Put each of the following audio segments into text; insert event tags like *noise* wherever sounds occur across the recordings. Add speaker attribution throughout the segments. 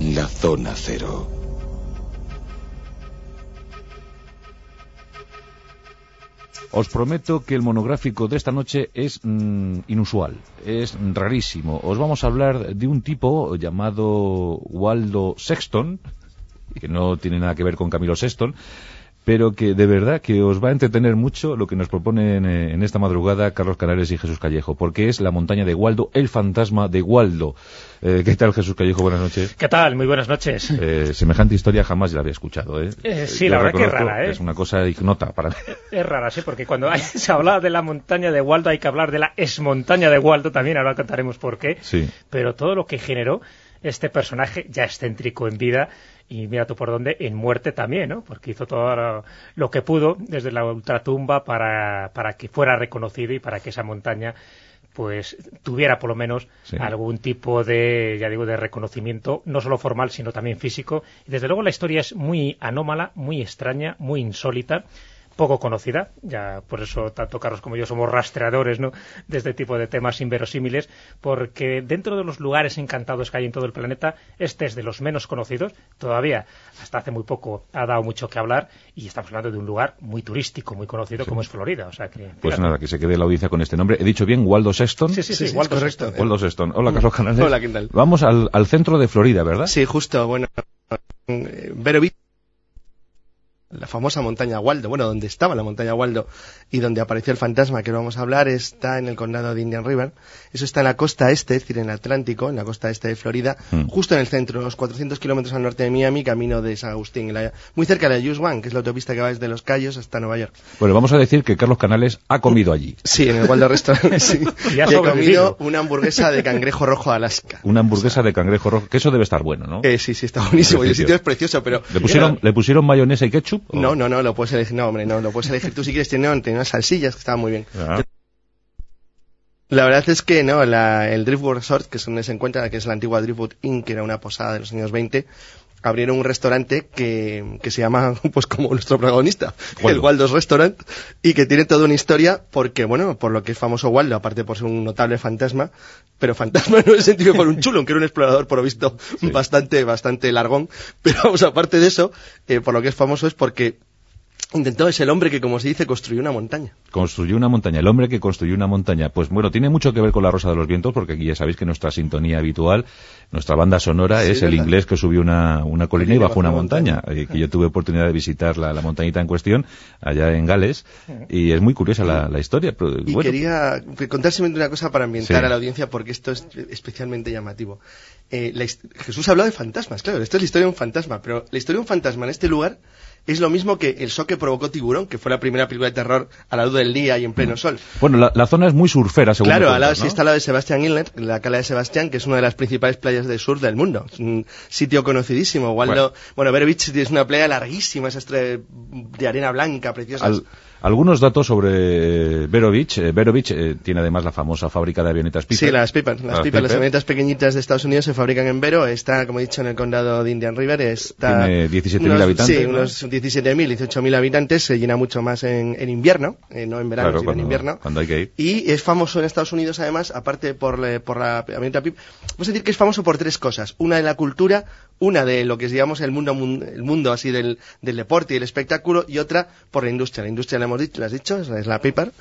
Speaker 1: La Zona Cero.
Speaker 2: Os prometo que el monográfico de esta noche es mm, inusual, es rarísimo. Os vamos a hablar de un tipo llamado Waldo Sexton, que no tiene nada que ver con Camilo Sexton, pero que de verdad que os va a entretener mucho lo que nos proponen eh, en esta madrugada Carlos Canales y Jesús Callejo, porque es la montaña de Waldo, el fantasma de Waldo. Eh, ¿Qué tal, Jesús Callejo? Buenas noches.
Speaker 3: ¿Qué tal? Muy buenas noches.
Speaker 2: Eh, semejante historia jamás la había escuchado. ¿eh?
Speaker 3: Eh, sí, la verdad que es rara. ¿eh?
Speaker 2: Es una cosa ignota para mí. *laughs*
Speaker 3: Es rara, sí, porque cuando hay- se habla de la montaña de Waldo hay que hablar de la exmontaña de Waldo también, ahora contaremos por qué.
Speaker 2: Sí.
Speaker 3: Pero todo lo que generó este personaje ya excéntrico en vida y mira tú por dónde, en muerte también, ¿no? Porque hizo todo lo, lo que pudo desde la ultratumba para, para que fuera reconocido y para que esa montaña pues tuviera por lo menos
Speaker 2: Sí.
Speaker 3: algún tipo de, ya digo, de reconocimiento, no solo formal, sino también físico. Y desde luego la historia es muy anómala, muy extraña, muy insólita, poco conocida, ya por eso tanto Carlos como yo somos rastreadores ¿no? de este tipo de temas inverosímiles, porque dentro de los lugares encantados que hay en todo el planeta, este es de los menos conocidos, todavía hasta hace muy poco ha dado mucho que hablar, y estamos hablando de un lugar muy turístico, muy conocido como es Florida, o sea que...
Speaker 2: Pues nada, que se quede la audiencia con este nombre. He dicho bien, Waldo Sexton.
Speaker 3: Sí, sí, sí,
Speaker 4: Sí, sí,
Speaker 3: Waldo. Sexton.
Speaker 2: Waldo Sexton. Hola, Carlos Canales.
Speaker 4: Hola, ¿qué tal?
Speaker 2: Vamos al, al centro de Florida, ¿verdad?
Speaker 4: Sí, justo, bueno, eh, Vero la famosa montaña Waldo, bueno, donde estaba la montaña Waldo y donde apareció el fantasma que vamos a hablar, está en el condado de Indian River. Eso está en la costa este, es decir, en el Atlántico, en la costa este de Florida,
Speaker 2: Mm.
Speaker 4: justo en el centro, unos 400 kilómetros al norte de Miami, camino de San Agustín, la- muy cerca de la US One, que es la autopista que va desde Los Cayos hasta Nueva York.
Speaker 2: Bueno, vamos a decir que Carlos Canales ha comido allí.
Speaker 4: Sí, en el Waldo *laughs* Restaurant, sí.
Speaker 3: Y ha
Speaker 4: comido una hamburguesa de cangrejo rojo Alaska.
Speaker 2: Una hamburguesa de cangrejo rojo, que eso debe estar bueno, ¿no?
Speaker 4: Eh, sí, sí, está buenísimo. Y el
Speaker 2: sitio.
Speaker 4: sitio es precioso, pero...
Speaker 2: ¿Le pusieron, ¿Le pusieron mayonesa y ketchup? O-
Speaker 4: No, no, no, lo puedes elegir. No, hombre, no, lo puedes elegir tú si quieres. Tiene, tiene unas salsillas que estaban muy bien.
Speaker 2: Ah,
Speaker 4: La verdad es que no, la- el Driftwood Resort, que es donde se encuentra, que es la antigua Driftwood Inn, que era una posada de los años 20, abrieron un restaurante que, que se llama, *laughs* pues como nuestro protagonista,
Speaker 2: Waldo.
Speaker 4: el Waldo's Restaurant, y que tiene toda una historia, porque, bueno, por lo que es famoso Waldo, aparte por ser un notable fantasma, pero fantasma *laughs* no en el sentido por un chulo, que era un explorador, por lo visto,
Speaker 2: Sí.
Speaker 4: bastante, bastante largón, pero vamos, aparte de eso, eh, por lo que es famoso es porque intentó, es el hombre que, como se dice, construyó una montaña.
Speaker 2: Construyó una montaña. El hombre que construyó una montaña. Pues bueno, tiene mucho que ver con la Rosa de los Vientos, porque aquí ya sabéis que nuestra sintonía habitual, nuestra banda sonora
Speaker 4: Sí,
Speaker 2: es el inglés que subió una, una colina y bajó una montaña. eh, que yo tuve oportunidad de visitar la, la montañita en cuestión, allá en Gales, y es muy curiosa la, la historia. pero,
Speaker 4: Y quería contar simplemente una cosa para ambientar
Speaker 2: Sí.
Speaker 4: a la audiencia porque esto es especialmente llamativo. Eh, la Jesús habló de fantasmas, claro, esto es la historia de un fantasma, pero la historia de un fantasma en este lugar es lo mismo que el shock que provocó Tiburón, que fue la primera película de terror a la luz del día y en pleno sol.
Speaker 2: Bueno, la, la zona es muy surfera, según
Speaker 4: Claro, al lado
Speaker 2: ¿no?
Speaker 4: está la de Sebastián Inlet, la cala de Sebastián, que es una de las principales playas de surf del mundo. Es un sitio conocidísimo. Waldo, bueno, Vero Beach es una playa larguísima, esa estre- de arena blanca, preciosa.
Speaker 2: Al- algunos datos sobre Vero Beach. Eh, Vero Beach eh, tiene además la famosa fábrica de avionetas Piper.
Speaker 4: Sí, las Piper. Las
Speaker 2: Las
Speaker 4: Piper, las avionetas pequeñitas de Estados Unidos se fabrican en Vero. Está, como he dicho, en el condado de Indian River. Está
Speaker 2: Tiene 17.000
Speaker 4: unos-
Speaker 2: habitantes,
Speaker 4: Sí,
Speaker 2: ¿no?
Speaker 4: unos 17.000, 18.000 habitantes. Se llena mucho más en, en invierno, eh, no en verano,
Speaker 2: Claro,
Speaker 4: sino
Speaker 2: cuando,
Speaker 4: en invierno.
Speaker 2: cuando hay que ir.
Speaker 4: Y es famoso en Estados Unidos, además, aparte por, le- por la avioneta Piper. Vamos a decir que es famoso por tres cosas. Una de la cultura, una de lo que es, digamos, el mundo, mun- el mundo así del, del deporte y el espectáculo, y otra por la industria. La industria, la hemos dicho, has dicho, es la- es la Piper,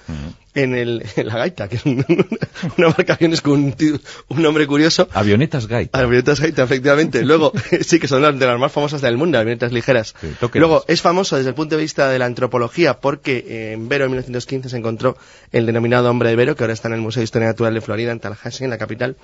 Speaker 4: en, el, en la gaita, que es un- *laughs* una marca de aviones con un, un nombre curioso.
Speaker 2: Avionetas Gaita.
Speaker 4: Avionetas Gaita, efectivamente. *laughs* Luego, *laughs* sí que son de las más famosas del mundo, avionetas ligeras.
Speaker 2: Sí.
Speaker 4: Luego, es famoso desde el punto de vista de la antropología porque eh, en Vero, en 1915, se encontró el denominado hombre de Vero, que ahora está en el Museo de Historia Natural de Florida, en Tallahassee, en la capital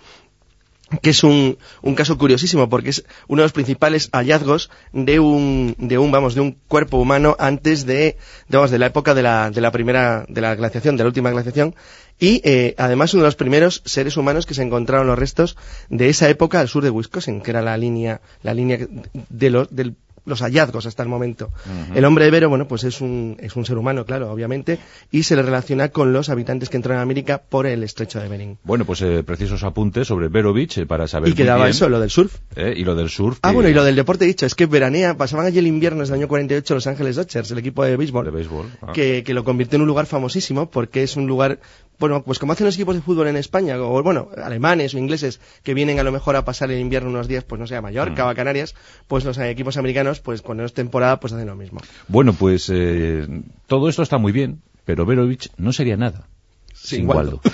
Speaker 4: que es un, un caso curiosísimo porque es uno de los principales hallazgos de un, de un, vamos, de un cuerpo humano antes de, digamos, de la época de la, de la primera, de la glaciación, de la última glaciación, y eh, además uno de los primeros seres humanos que se encontraron los restos de esa época al sur de Wisconsin, que era la línea, la línea de del los hallazgos hasta el momento. El hombre de Vero, bueno, pues es un, es un ser humano, claro, obviamente, y se le relaciona con los habitantes que entraron a América por el estrecho de Bering.
Speaker 2: Bueno, pues eh, precisos apuntes sobre Vero Beach eh, para saber
Speaker 4: Y quedaba
Speaker 2: bien,
Speaker 4: eso, lo del surf.
Speaker 2: eh, y lo del surf.
Speaker 4: Ah,
Speaker 2: que-
Speaker 4: bueno, y lo del deporte dicho, es que veranea, pasaban allí el invierno desde el año 48 Los Ángeles Dodgers, el equipo de béisbol,
Speaker 2: de béisbol. ah.
Speaker 4: que, que lo convirtió en un lugar famosísimo porque es un lugar bueno, pues como hacen los equipos de fútbol en España, o bueno, alemanes o ingleses que vienen a lo mejor a pasar el invierno unos días, pues no sé, a Mallorca
Speaker 2: Mm.
Speaker 4: o a Canarias, pues los equipos americanos, pues cuando es temporada, pues hacen lo mismo.
Speaker 2: Bueno, pues eh, todo esto está muy bien, pero Verovich no sería nada.
Speaker 4: Sin
Speaker 2: sin
Speaker 4: Waldo.
Speaker 2: Waldo.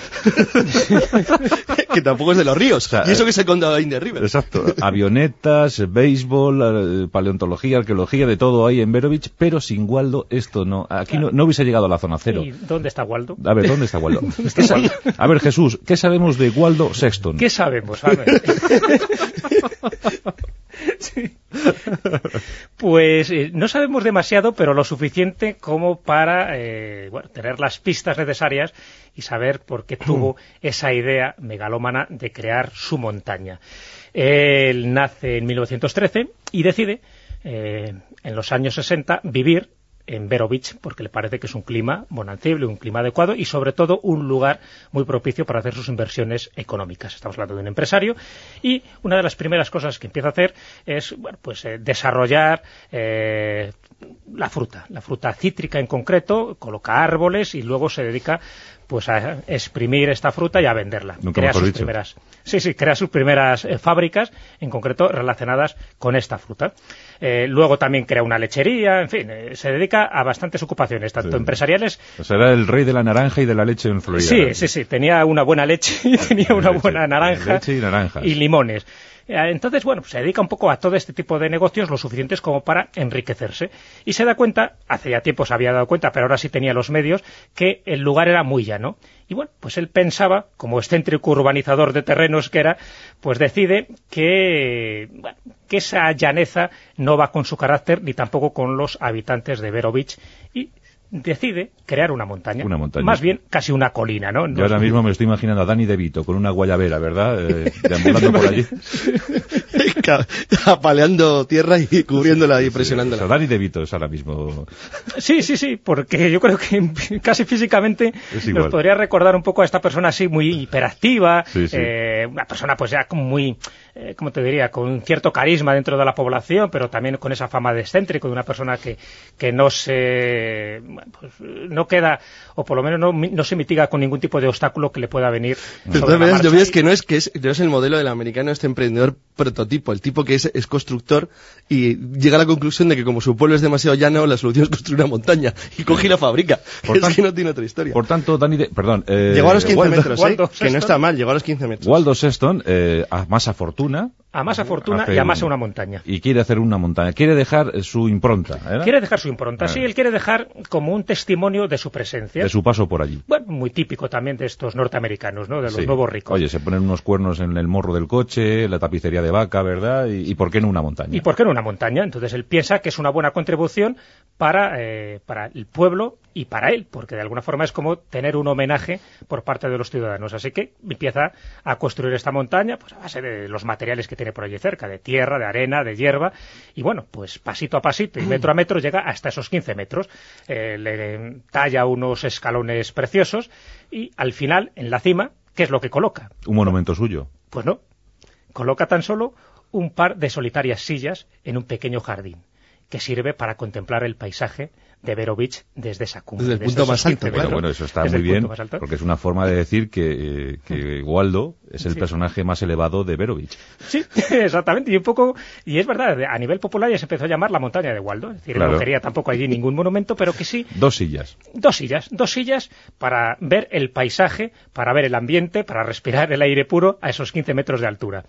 Speaker 2: *laughs*
Speaker 4: que tampoco es de los ríos.
Speaker 2: sea, *laughs*
Speaker 4: y eso que se condado ahí de River.
Speaker 2: Exacto. Avionetas, béisbol, eh, paleontología, arqueología, de todo ahí en Verovich, pero sin Waldo esto no. Aquí no, no hubiese llegado a la zona cero.
Speaker 3: ¿Y dónde está Waldo?
Speaker 2: A ver, ¿dónde está Waldo? *laughs*
Speaker 3: está
Speaker 2: ¿Qué sa-
Speaker 3: Waldo?
Speaker 2: A ver, Jesús, ¿qué sabemos de Waldo Sexton?
Speaker 3: ¿Qué sabemos? A ver. Sí. Pues eh, no sabemos demasiado, pero lo suficiente como para eh, bueno, tener las pistas necesarias y saber por qué tuvo *clears throat* esa idea megalómana de crear su montaña. Él nace en 1913 y decide, eh, en los años 60, vivir en Vero Beach, porque le parece que es un clima bonancible, un clima adecuado y sobre todo un lugar muy propicio para hacer sus inversiones económicas. Estamos hablando de un empresario y una de las primeras cosas que empieza a hacer es bueno, pues eh, desarrollar eh, la fruta, la fruta cítrica en concreto, coloca árboles y luego se dedica pues a exprimir esta fruta y a venderla.
Speaker 2: Nunca
Speaker 3: crea sus
Speaker 2: dicho.
Speaker 3: primeras Sí, sí, crea sus primeras eh, fábricas, en concreto relacionadas con esta fruta. Eh, luego también crea una lechería, en fin, eh, se dedica a bastantes ocupaciones, tanto
Speaker 2: Sí.
Speaker 3: empresariales.
Speaker 2: O sea, era el rey de la naranja y de la leche en Florida.
Speaker 3: Sí, sí, sí, tenía una buena leche y tenía una
Speaker 2: Leche,
Speaker 3: buena naranja
Speaker 2: leche y naranjas.
Speaker 3: y limones. Eh, Entonces, bueno, se dedica un poco a todo este tipo de negocios, lo suficientes como para enriquecerse. Y se da cuenta, hace ya tiempo se había dado cuenta, pero ahora sí tenía los medios, que el lugar era muy llano. Y bueno, pues él pensaba, como excéntrico urbanizador de terrenos que era, pues decide que, bueno, que esa llaneza no va con su carácter ni tampoco con los habitantes de Vero Beach y decide crear una montaña.
Speaker 2: Una montaña.
Speaker 3: Más bien casi una colina, ¿no? No
Speaker 2: Yo ahora mismo me estoy imaginando a Dani De Vito con una guayabera, ¿verdad? Eh, *laughs* deambulando por allí. *laughs* *laughs*
Speaker 4: Apaleando tierra y cubriéndola y presionándola.
Speaker 2: Dani De Vito es ahora mismo...
Speaker 3: Sí, sí, sí, porque yo creo que *laughs* casi físicamente nos podría recordar un poco a esta persona así muy hiperactiva,
Speaker 2: Sí, sí.
Speaker 3: eh, una persona pues ya como muy, eh, ¿cómo te diría?, con cierto carisma dentro de la población, pero también con esa fama de excéntrico, de una persona que, que no se, pues, no queda, o por lo menos no, no se mitiga con ningún tipo de obstáculo que le pueda venir.
Speaker 4: De
Speaker 3: sobre la
Speaker 4: lo ves que no es que es, no es el modelo del americano, este emprendedor prototipo, el tipo que es, es constructor y llega a la conclusión de que como su pueblo es demasiado llano, la solución es construir una montaña y coge y la fabrica. *laughs*
Speaker 2: Por
Speaker 4: es
Speaker 2: tanto-
Speaker 4: que no tiene otra historia.
Speaker 2: Por tanto, Dani De... Perdón. eh,
Speaker 4: llegó a los 15
Speaker 2: Waldo-
Speaker 4: metros, ¿eh?
Speaker 3: Waldo
Speaker 4: que no está mal, llegó a los 15 metros.
Speaker 2: Waldo Sexton, eh, a más a fortuna...
Speaker 3: A más a fortuna
Speaker 2: hace
Speaker 3: y a más a
Speaker 2: un-
Speaker 3: una montaña.
Speaker 2: Y quiere hacer una montaña. Quiere dejar eh, su impronta, ¿eh?
Speaker 3: Quiere dejar su impronta,
Speaker 2: Ah.
Speaker 3: sí, él quiere dejar como un testimonio de su presencia.
Speaker 2: De su paso por allí.
Speaker 3: Bueno, muy típico también de estos norteamericanos, ¿no? De los
Speaker 2: Sí.
Speaker 3: nuevos ricos.
Speaker 2: Oye, se ponen unos cuernos en el morro del coche, la tapicería de vaca, ¿verdad? Y, y ¿por qué no una montaña?
Speaker 3: ¿Y por qué no una montaña? Entonces él piensa que es una buena contribución para, eh, para el pueblo y para él, porque de alguna forma es como tener un homenaje por parte de los ciudadanos. Así que empieza a construir esta montaña pues a base de los materiales que tiene por allí cerca, de tierra, de arena, de hierba, y bueno, pues pasito a pasito y metro a metro llega hasta esos 15 metros. Eh, le talla unos escalones preciosos y al final, en la cima, ¿qué es lo que coloca?
Speaker 2: Un monumento suyo.
Speaker 3: Pues no. Coloca tan solo un par de solitarias sillas en un pequeño jardín que sirve para contemplar el paisaje de Vero Beach desde esa cumbre.
Speaker 4: Desde el punto más alto,
Speaker 3: 15
Speaker 2: Bueno, eso está
Speaker 3: Desde
Speaker 2: muy bien, porque es una forma de decir que, eh, que Waldo es el
Speaker 3: Sí.
Speaker 2: personaje más elevado de Verovich.
Speaker 3: Sí, *laughs* exactamente. Y un poco, y es verdad, a nivel popular ya se empezó a llamar la montaña de Waldo. Es decir,
Speaker 2: Claro.
Speaker 3: no quería tampoco allí ningún monumento, pero que sí
Speaker 2: Dos sillas.
Speaker 3: dos sillas, dos sillas para ver el paisaje, para ver el ambiente, para respirar el aire puro a esos 15 metros de altura.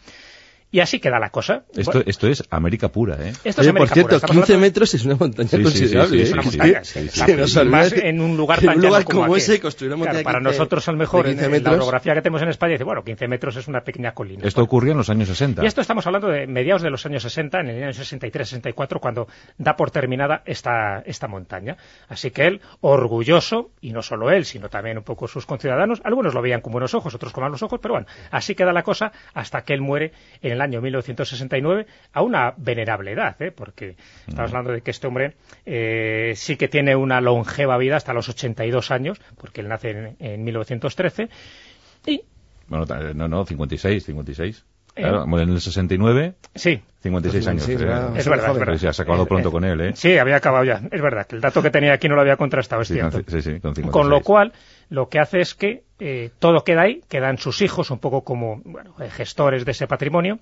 Speaker 3: Y así queda la cosa.
Speaker 2: Esto,
Speaker 3: Bueno,
Speaker 2: esto es América pura, ¿eh?
Speaker 3: esto es
Speaker 4: Oye, por
Speaker 3: América
Speaker 4: cierto,
Speaker 3: pura. Estamos
Speaker 4: 15
Speaker 3: hablando-
Speaker 4: metros es una montaña
Speaker 2: Sí, sí,
Speaker 4: considerable.
Speaker 2: sí,
Speaker 4: ¿eh?
Speaker 2: sí,
Speaker 3: Es una montaña, más
Speaker 4: que-
Speaker 3: en un lugar
Speaker 4: en
Speaker 3: tan
Speaker 4: un lugar
Speaker 3: como
Speaker 4: como ese, construir una montaña
Speaker 3: Claro, para
Speaker 4: de 15
Speaker 3: nosotros a lo mejor
Speaker 4: de
Speaker 3: en,
Speaker 4: 15
Speaker 3: en la orografía que tenemos en España dice, bueno, 15 metros es una pequeña colina.
Speaker 2: Esto ocurrió en los años 60.
Speaker 3: Y esto estamos hablando de mediados de los años 60, en el año 63-64, cuando da por terminada esta, esta montaña. Así que él, orgulloso, y no solo él, sino también un poco sus conciudadanos, algunos lo veían con buenos ojos, otros con malos ojos, pero bueno, así queda la cosa hasta que él muere en el año 1969 a una venerable edad, ¿eh? porque estamos hablando de que este hombre eh, sí que tiene una longeva vida hasta los 82 años, porque él nace en, en 1913, y
Speaker 2: Bueno, ta- no, no, 56, 56.
Speaker 3: ¿Eh?
Speaker 2: Claro, en el 69,
Speaker 3: sí,
Speaker 2: 56 años.
Speaker 4: 56,
Speaker 2: eh.
Speaker 3: Es verdad, es verdad.
Speaker 2: Sí, ha acabado
Speaker 3: Eh,
Speaker 2: pronto
Speaker 3: eh,
Speaker 2: con él, ¿eh?
Speaker 3: Sí, había acabado ya. Es verdad, que el dato que tenía aquí no lo había contrastado, es
Speaker 2: Sí, con,
Speaker 3: cierto.
Speaker 2: ci- sí, sí, con 56.
Speaker 3: Con lo cual, lo que hace es que eh, todo queda ahí, quedan sus hijos un poco como bueno, eh, gestores de ese patrimonio,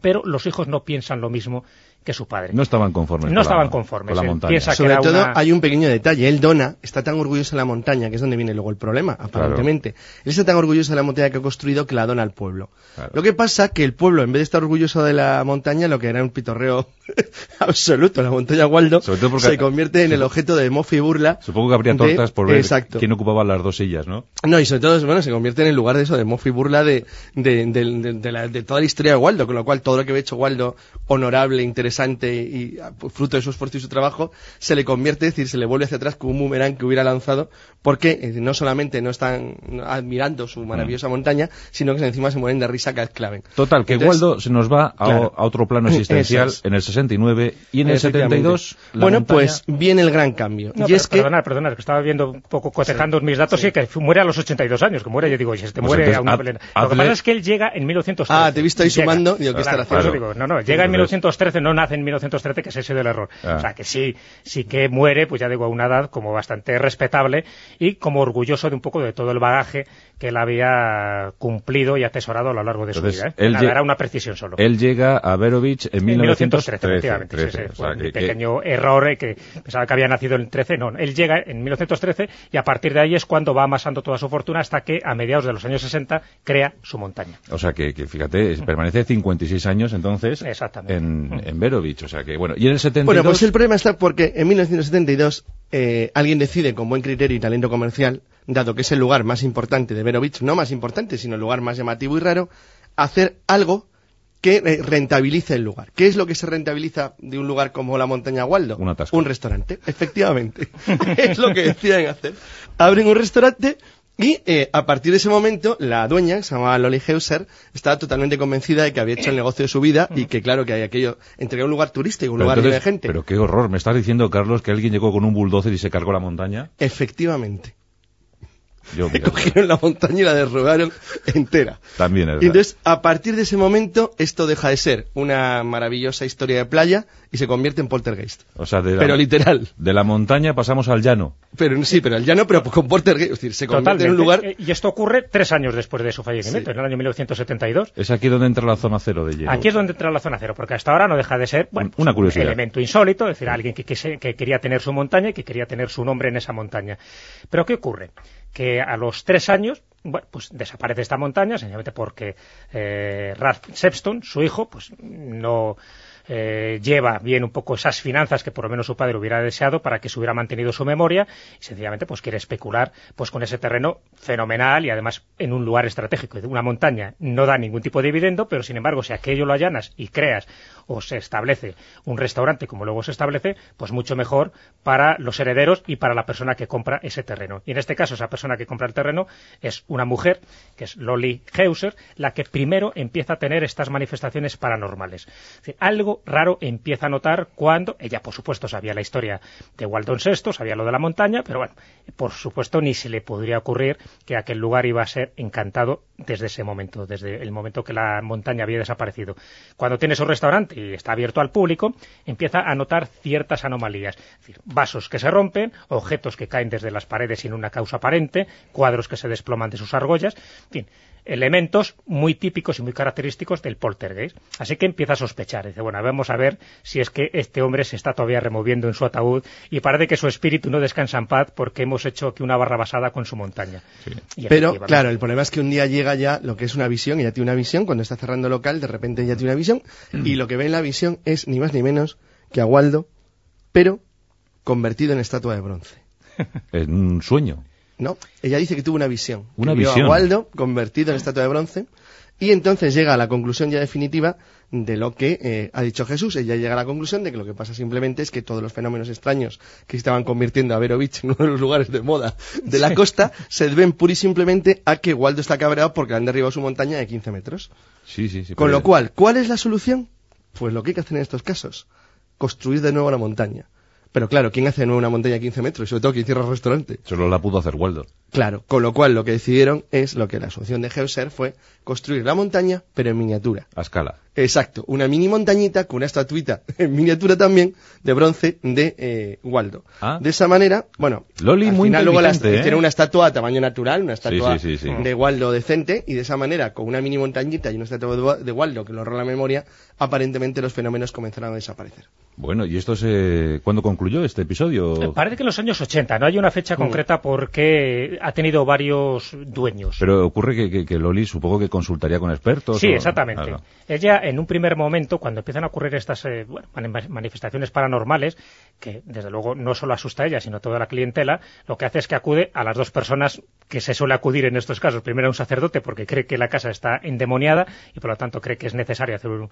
Speaker 3: pero los hijos no piensan lo mismo que su padre.
Speaker 2: No estaban conformes.
Speaker 3: No estaban conformes.
Speaker 2: Con la
Speaker 3: Él
Speaker 2: montaña.
Speaker 3: piensa que
Speaker 4: Sobre
Speaker 3: era
Speaker 4: todo
Speaker 3: una-
Speaker 4: hay un pequeño detalle. Él dona, está tan orgulloso de la montaña, que es donde viene luego el problema, aparentemente. Él está tan orgulloso de la montaña que ha construido que la dona al pueblo.
Speaker 2: Claro.
Speaker 4: Lo que pasa que el pueblo, en vez de estar orgulloso de la montaña, lo que era un pitorreo *laughs* absoluto, la montaña Waldo,
Speaker 2: Sobre todo porque-
Speaker 4: se convierte en el objeto de mofa y burla.
Speaker 2: Supongo que habría
Speaker 4: de-
Speaker 2: tortas por ver
Speaker 4: Exacto.
Speaker 2: quién ocupaba las dos sillas, ¿no?
Speaker 4: No, y sobre todo, bueno, se convierte en el lugar de eso, de mofa y burla de, de, de- de- de la- de toda la historia de Waldo, con lo cual todo lo que había hecho Waldo, honorable, interesante y ah, pues, fruto de su esfuerzo y su trabajo, se le convierte, es decir, se le vuelve hacia atrás como un boomerang que hubiera lanzado, porque eh, no solamente no están admirando su maravillosa montaña, sino que encima se mueren de risa cada vez que la ven.
Speaker 2: Total, que
Speaker 4: Entonces,
Speaker 2: Waldo se nos va a,
Speaker 4: claro.
Speaker 2: a otro plano existencial
Speaker 4: es.
Speaker 2: en el 69 y en el
Speaker 4: Efectivamente.
Speaker 2: 72 la
Speaker 4: Bueno,
Speaker 2: montaña-
Speaker 4: pues viene el gran cambio.
Speaker 3: No,
Speaker 4: y
Speaker 3: pero
Speaker 4: es que...
Speaker 3: perdonad, perdonad, que estaba viendo un poco cotejando mis datos y que muere a los 82 años, que muere, yo digo, oye, este
Speaker 2: Pues
Speaker 3: muere
Speaker 2: entonces,
Speaker 3: a una plena. Lo que pasa es que él llega en 1913.
Speaker 4: Ah, te he visto ahí
Speaker 3: Llega.
Speaker 4: sumando, digo, ¿qué estará
Speaker 3: digo, no, no, llega en
Speaker 2: Entonces-
Speaker 3: 1913, no nace en 1913, que ese ha sido el error.
Speaker 2: Ah.
Speaker 3: O sea, que sí, sí que muere, pues ya digo, a una edad como bastante respetable y como orgulloso de un poco de todo el bagaje que él había cumplido y atesorado a lo largo de
Speaker 2: Entonces,
Speaker 3: su vida. ¿eh?
Speaker 2: él
Speaker 3: Nada, era una precisión solo.
Speaker 2: Él llega a Verovich en,
Speaker 3: En
Speaker 2: 1913.
Speaker 3: 1913, efectivamente. sí,
Speaker 2: 13,
Speaker 3: sí,
Speaker 2: o
Speaker 3: fue
Speaker 2: sea,
Speaker 3: un
Speaker 2: que- que-
Speaker 3: pequeño error eh, que pensaba que había nacido en el 13. No, él llega en 1913 y a partir de ahí es cuando va amasando toda su fortuna hasta que a mediados de los años 60 crea su montaña.
Speaker 2: O sea que, que fíjate, permanece 56 años entonces
Speaker 3: Exactamente.
Speaker 2: en, en Verovich. O sea que, bueno, y en el 72...
Speaker 4: Bueno, pues el problema está porque en 1972 eh, alguien decide con buen criterio y talento comercial, dado que es el lugar más importante de Verovich, no más importante, sino el lugar más llamativo y raro, hacer algo que eh, rentabilice el lugar. ¿Qué es lo que se rentabiliza de un lugar como la montaña Waldo?
Speaker 2: Un atasco.
Speaker 4: Un restaurante, efectivamente. *laughs* es lo que deciden hacer. Abren un restaurante y eh, a partir de ese momento la dueña, que se llamaba Lolly Heuser, estaba totalmente convencida de que había hecho el negocio de su vida y que claro que hay aquello, entregar un lugar turístico, un
Speaker 2: Pero
Speaker 4: lugar
Speaker 2: entonces-
Speaker 4: lleno de gente.
Speaker 2: Pero qué horror, me estás diciendo, Carlos, que alguien llegó con un bulldozer y se cargó la montaña.
Speaker 4: Efectivamente.
Speaker 2: Yo, *laughs* mira,
Speaker 4: Cogieron la montaña y la derrubaron entera.
Speaker 2: también es
Speaker 4: Y entonces, a partir de ese momento, esto deja de ser una maravillosa historia de playa y se convierte en poltergeist.
Speaker 2: O sea, de la,
Speaker 4: Pero literal.
Speaker 2: de la montaña pasamos al llano.
Speaker 4: Pero sí, pero el llano, pero con poltergeist. Es decir, se convierte en un lugar...
Speaker 3: Eh, Y esto ocurre tres años después de su fallecimiento,
Speaker 4: Sí.
Speaker 3: en el año 1972.
Speaker 2: Es aquí donde entra la zona cero de hielo.
Speaker 3: Aquí es donde entra la zona cero, porque hasta ahora no deja de ser bueno,
Speaker 2: Una curiosidad.
Speaker 3: un elemento insólito, es decir, alguien que, que se- que quería tener su montaña y que quería tener su nombre en esa montaña. Pero ¿qué ocurre? Que a los tres años, bueno, pues desaparece esta montaña, sencillamente porque eh, Ralph Sepston, su hijo, pues no eh, lleva bien un poco esas finanzas que por lo menos su padre hubiera deseado para que se hubiera mantenido su memoria y sencillamente pues quiere especular pues con ese terreno fenomenal y además en un lugar estratégico. Una montaña no da ningún tipo de dividendo, pero sin embargo si aquello lo allanas y creas o se establece un restaurante como luego se establece, pues mucho mejor para los herederos y para la persona que compra ese terreno. Y en este caso esa persona que compra el terreno es una mujer, que es Lolly Heuser, la que primero empieza a tener estas manifestaciones paranormales. Algo raro empieza a notar cuando, ella por supuesto sabía la historia de Waldon VI, sabía lo de la montaña, pero bueno, por supuesto ni se le podría ocurrir que aquel lugar iba a ser encantado desde ese momento, desde el momento que la montaña había desaparecido. Cuando tiene su restaurante y está abierto al público, empieza a notar ciertas anomalías. Es decir, vasos que se rompen, objetos que caen desde las paredes sin una causa aparente, cuadros que se desploman de sus argollas, en fin, elementos muy típicos y muy característicos del poltergeist. Así que empieza a sospechar. Dice, bueno, vamos a ver si es que este hombre se está todavía removiendo en su ataúd y parece que su espíritu no descansa en paz porque hemos hecho aquí una barra basada con su montaña. Y
Speaker 4: Pero, claro, el problema es que un día llega ya lo que es una visión, ella tiene una visión, cuando está cerrando local, de repente ella tiene una visión, y lo que ve en la visión es ni más ni menos que a Waldo, pero convertido en estatua de bronce. *laughs*
Speaker 2: En un sueño.
Speaker 4: No, ella dice que tuvo una visión.
Speaker 2: Una
Speaker 4: que vio
Speaker 2: visión.
Speaker 4: a Waldo convertido en estatua de bronce y entonces llega a la conclusión ya definitiva de lo que eh, ha dicho Jesús. Ella llega a la conclusión de que lo que pasa simplemente es que todos los fenómenos extraños que estaban convirtiendo a Verovich en uno de los lugares de moda de la costa se deben pura y simplemente a que Waldo está cabreado porque le han derribado su montaña de 15 metros.
Speaker 2: Sí, sí, sí.
Speaker 4: Con
Speaker 2: pero-
Speaker 4: lo cual, ¿cuál es la solución? Pues lo que hay que hacer en estos casos, construir de nuevo la montaña. Pero claro, ¿quién hace de nuevo una montaña de 15 metros? Y sobre todo, ¿quién cierra el restaurante?
Speaker 2: Solo la pudo hacer Waldo.
Speaker 4: Claro, con lo cual lo que decidieron es lo que la solución de Geuser fue construir la montaña, pero en miniatura.
Speaker 2: A escala.
Speaker 4: Exacto, una mini montañita con una estatuita *laughs* en miniatura también de bronce de eh, Waldo.
Speaker 2: Ah.
Speaker 4: De esa manera, bueno,
Speaker 2: Loli
Speaker 4: al
Speaker 2: muy
Speaker 4: final luego la-
Speaker 2: inteligente, ¿eh?
Speaker 4: una estatua a tamaño natural, una estatua
Speaker 2: sí, sí, sí.
Speaker 4: de Waldo decente, y de esa manera, con una mini montañita y una estatua de Wa- de Waldo que lo honra la memoria, aparentemente los fenómenos comenzaron a desaparecer.
Speaker 2: Bueno, ¿y esto se... cuándo concluyó este episodio?
Speaker 3: Parece que en los años 80, no hay una fecha concreta porque ha tenido varios dueños.
Speaker 2: Pero ocurre que, que- que Loli supongo que consultaría con expertos.
Speaker 3: Sí,
Speaker 2: o-
Speaker 3: exactamente.
Speaker 2: Claro.
Speaker 3: Ella, en un primer momento, cuando empiezan a ocurrir estas eh, bueno, manifestaciones paranormales, que desde luego no solo asusta a ella, sino a toda la clientela, lo que hace es que acude a las dos personas que se suele acudir en estos casos. Primero a un sacerdote porque cree que la casa está endemoniada y por lo tanto cree que es necesario hacer un...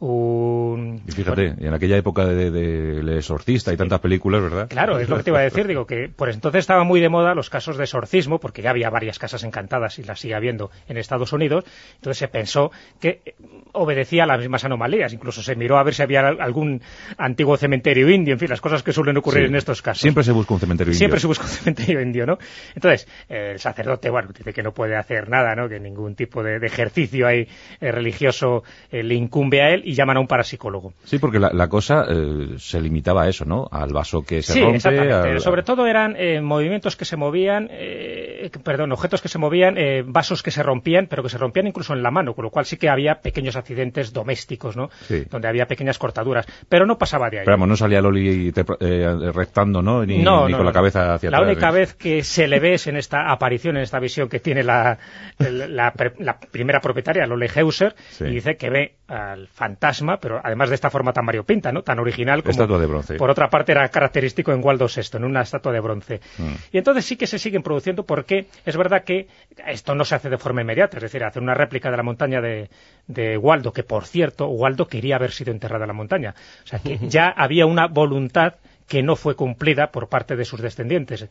Speaker 3: un-
Speaker 2: Y fíjate, y en aquella época de, de Exorcista y tantas películas, ¿verdad?
Speaker 3: Claro, es lo que te iba a decir. Digo que por entonces estaban muy de moda los casos de exorcismo, porque ya había varias casas encantadas y las sigue habiendo en Estados Unidos. Entonces se pensó que eh, obedecía a las mismas anomalías. Incluso se miró a ver si había al- algún antiguo cementerio indio. En fin, las cosas que suelen ocurrir
Speaker 2: Sí.
Speaker 3: en estos casos.
Speaker 2: Siempre se busca un cementerio indio.
Speaker 3: Siempre se busca un *laughs* cementerio indio, ¿no? Entonces, el sacerdote, bueno, dice que no puede hacer nada, ¿no? Que ningún tipo de, de ejercicio ahí eh, religioso eh, le incumbe a él y llaman a un parapsicólogo.
Speaker 2: Sí, porque la, la cosa eh, se limitaba a eso, ¿no? Al vaso que se
Speaker 3: sí,
Speaker 2: rompe.
Speaker 3: exactamente.
Speaker 2: al-
Speaker 3: Sobre todo eran eh, movimientos que se movían, eh, perdón, objetos que se movían, eh, vasos que se rompían, pero que se rompían incluso en la mano, con lo cual sí que había pequeños accidentes domésticos, ¿no?
Speaker 2: Sí.
Speaker 3: Donde había pequeñas cortaduras, pero no pasaba de ahí.
Speaker 2: Pero vamos, no salía Loli te- eh, rectando, ¿no? Ni,
Speaker 3: no,
Speaker 2: ni
Speaker 3: no,
Speaker 2: con la cabeza hacia
Speaker 3: La
Speaker 2: atrás.
Speaker 3: única
Speaker 2: ¿eh?
Speaker 3: vez que se le ve es en esta aparición, en esta visión que tiene la, el- la, la primera propietaria, Lole Heuser,
Speaker 2: Sí.
Speaker 3: y dice que ve al fantasma, pero además de esta forma tan variopinta, ¿no? Tan original como...
Speaker 2: Estatua de bronce.
Speaker 3: Por otra parte era característico en Waldo VI, en una estatua de bronce.
Speaker 2: Mm.
Speaker 3: Y entonces sí que se siguen produciendo porque es verdad que esto no se hace de forma inmediata, es decir, hacer una réplica de la montaña de, de Waldo, que por cierto, Waldo quería haber sido enterrada en la montaña. O sea que *laughs* ya había una voluntad que no fue cumplida por parte de sus descendientes.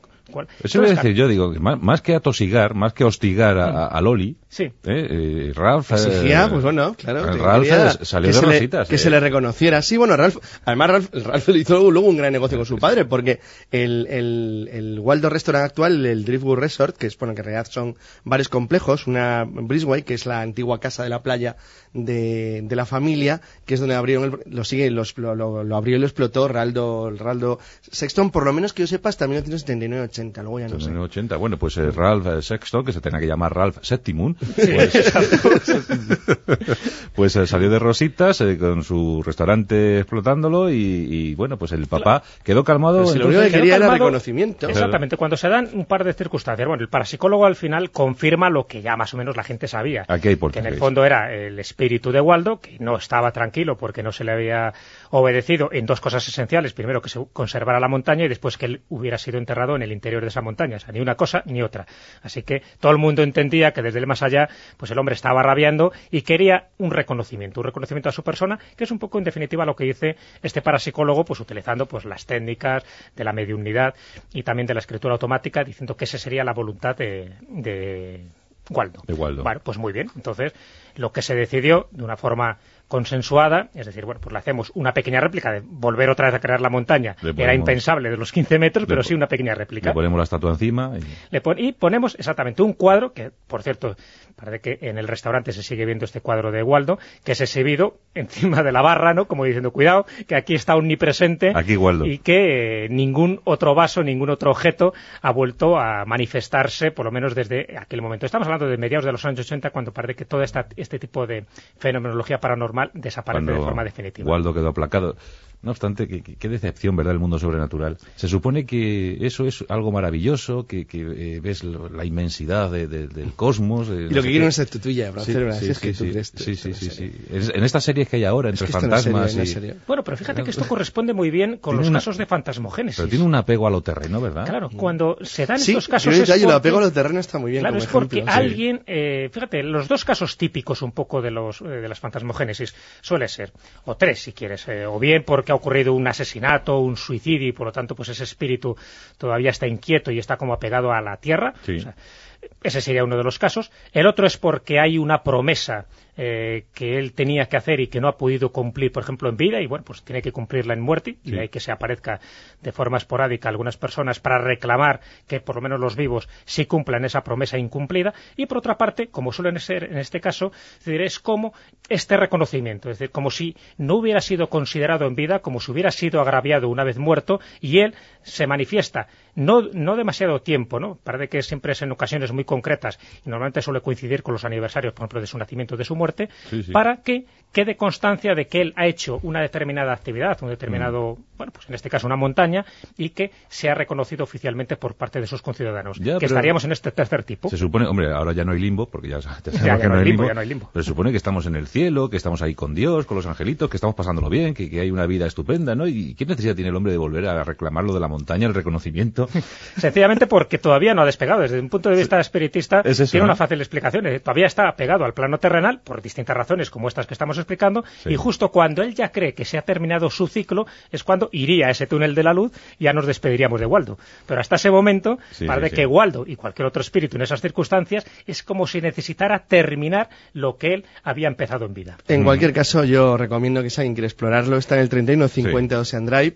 Speaker 2: Eso iba a decir yo, digo, que más, más que atosigar, más que hostigar a, a- Loli,
Speaker 3: Sí.
Speaker 2: ¿eh? Eh, Ralph... eh,
Speaker 4: Exigía, pues bueno, claro. que
Speaker 2: Ralph eh, salió
Speaker 4: que
Speaker 2: de
Speaker 4: se le-
Speaker 2: rositas.
Speaker 4: Que
Speaker 2: eh.
Speaker 4: se le reconociera. Sí, bueno, Ralph, además Ralph, Ralph hizo luego un gran negocio con su padre, porque el, el, el Waldo Restaurant actual, el Driftwood Resort, que es, bueno, que en realidad son varios complejos, una Brisway, que es la antigua casa de la playa de, de la familia, que es donde abrieron el- lo sigue, los- lo, lo- lo abrió y lo explotó Raldo, Raldo Sexton, por lo menos que yo sepa, hasta 1979-80, luego ya no sé.
Speaker 2: En el 80. Bueno, pues eh, Ralph eh, Sexton, que se tenía que llamar Ralph Septimum, pues, *laughs* *laughs* pues, eh, salió de Rositas eh, con su restaurante explotándolo y, y, bueno, pues el papá quedó calmado.
Speaker 4: Pero si lo único que quería era
Speaker 3: calmado-
Speaker 4: reconocimiento.
Speaker 3: Exactamente, cuando se dan un par de circunstancias. Bueno, el parapsicólogo al final confirma lo que ya más o menos la gente sabía.
Speaker 2: Aquí hay por
Speaker 3: que en el fondo era el espíritu de Waldo, que no estaba tranquilo porque no se le había obedecido en dos cosas esenciales. Primero, que se conservara la montaña y después que él hubiera sido enterrado en el interior de esa montaña. O sea, ni una cosa ni otra. Así que todo el mundo entendía que desde el más allá, pues el hombre estaba rabiando y quería un reconocimiento, un reconocimiento a su persona, que es un poco en definitiva lo que dice este parapsicólogo, pues utilizando pues las técnicas de la mediunidad y también de la escritura automática, diciendo que esa sería la voluntad de, de Waldo.
Speaker 2: De Waldo.
Speaker 3: Bueno, pues muy bien. Entonces, lo que se decidió de una forma consensuada, es decir, bueno, pues le hacemos una pequeña réplica de volver otra vez a crear la montaña. Era impensable de los 15 metros, pero sí una pequeña réplica.
Speaker 2: Le ponemos la estatua encima y...
Speaker 3: Le pon- y ponemos exactamente un cuadro, que por cierto, parece que en el restaurante se sigue viendo este cuadro de Waldo, que es exhibido *laughs* encima de la barra, ¿no? Como diciendo, cuidado, que aquí está omnipresente.
Speaker 2: Aquí Waldo.
Speaker 3: Y que eh, ningún otro vaso, ningún otro objeto ha vuelto a manifestarse, por lo menos desde aquel momento. Estamos hablando de mediados de los años 80, cuando parece que todo esta, este tipo de fenomenología paranormal desaparece de
Speaker 2: cuando
Speaker 3: forma definitiva.
Speaker 2: Waldo quedó aplacado. No obstante, qué, decepción, ¿verdad?, el mundo sobrenatural. Se supone que eso es algo maravilloso, que, que, eh, ves lo- la inmensidad de- de- del cosmos. de
Speaker 4: Y lo que quieren es ser tu tuya, Bran
Speaker 2: Sí, sí,
Speaker 4: es
Speaker 2: sí,
Speaker 4: que tú
Speaker 2: sí,
Speaker 4: crees.
Speaker 2: sí, sí, sí, sí. En, en estas series que hay ahora, entre
Speaker 4: Es que
Speaker 2: fantasmas y...
Speaker 4: serio.
Speaker 3: Bueno, pero fíjate que esto corresponde muy bien con
Speaker 2: Tiene
Speaker 3: los
Speaker 2: una-
Speaker 3: casos de fantasmogénesis.
Speaker 2: Pero tiene un apego a lo terreno, ¿verdad?
Speaker 3: Claro, cuando se dan
Speaker 4: Sí,
Speaker 3: estos casos
Speaker 4: yo
Speaker 3: es
Speaker 4: lo
Speaker 3: porque-
Speaker 4: apego a los terrenos está muy bien
Speaker 3: Claro,
Speaker 4: como
Speaker 3: es porque
Speaker 4: ejemplo, sí.
Speaker 3: alguien, eh, fíjate, los dos casos típicos un poco de los eh, de las fantasmogénesis suele ser, o tres si quieres, eh, o bien porque ha ocurrido un asesinato, un suicidio y por lo tanto pues ese espíritu todavía está inquieto y está como apegado a la tierra,
Speaker 2: Sí.
Speaker 3: o sea, Ese sería uno de los casos. El otro es porque hay una promesa eh, que él tenía que hacer y que no ha podido cumplir, por ejemplo, en vida, y bueno, pues tiene que cumplirla en muerte, y hay que se aparezca de forma esporádica algunas personas para reclamar que por lo menos los vivos sí cumplan esa promesa incumplida, y por otra parte, como suelen ser en este caso, es como este reconocimiento, es decir, como si no hubiera sido considerado en vida, como si hubiera sido agraviado una vez muerto, y él se manifiesta no, no demasiado tiempo, ¿no? Parece que siempre es en ocasiones muy concretas, y normalmente suele coincidir con los aniversarios, por ejemplo, de su nacimiento, de su muerte, para que quede constancia de que él ha hecho una determinada actividad, un determinado, mm. bueno, pues en este caso una montaña, y que se ha reconocido oficialmente por parte de sus conciudadanos. que estaríamos en este tercer tipo.
Speaker 2: Se supone, hombre, ahora ya no hay limbo, porque ya, *laughs*
Speaker 3: ya, que no, hay limbo, ya no hay limbo.
Speaker 2: Pero se supone que estamos en el cielo, que estamos ahí con Dios, con los angelitos, que estamos pasándolo bien, que, hay una vida estupenda, ¿no? ¿Y qué necesidad tiene el hombre de volver a reclamar lo de la montaña, el reconocimiento? *laughs*
Speaker 3: Sencillamente porque todavía no ha despegado. Desde un punto de vista espiritista, tiene una fácil explicación. Todavía está pegado al plano terrenal, por distintas razones como estas que estamos explicando, y justo cuando él ya cree que se ha terminado su ciclo, es cuando iría a ese túnel de la luz y ya nos despediríamos de Waldo. Pero hasta ese momento, parece que Waldo y cualquier otro espíritu en esas circunstancias es como si necesitara terminar lo que él había empezado en vida.
Speaker 4: En cualquier caso, yo recomiendo que si alguien quiere explorarlo, está en el 3150 Ocean Drive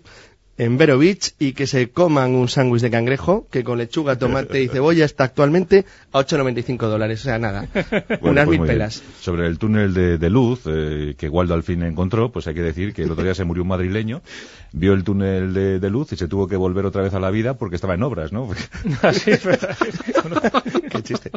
Speaker 4: en Vero Beach y que se coman un sándwich de cangrejo que con lechuga, tomate y cebolla está actualmente a 8,95 dólares. O sea, nada, *laughs* unas pues mil pelas.
Speaker 2: Sobre el túnel de, luz eh, que Waldo al fin encontró, pues hay que decir que el otro día se murió un madrileño, vio el túnel de, luz y se tuvo que volver otra vez a la vida porque estaba en obras, ¿no? *laughs*
Speaker 3: Así es verdad. *laughs*
Speaker 4: Qué chiste.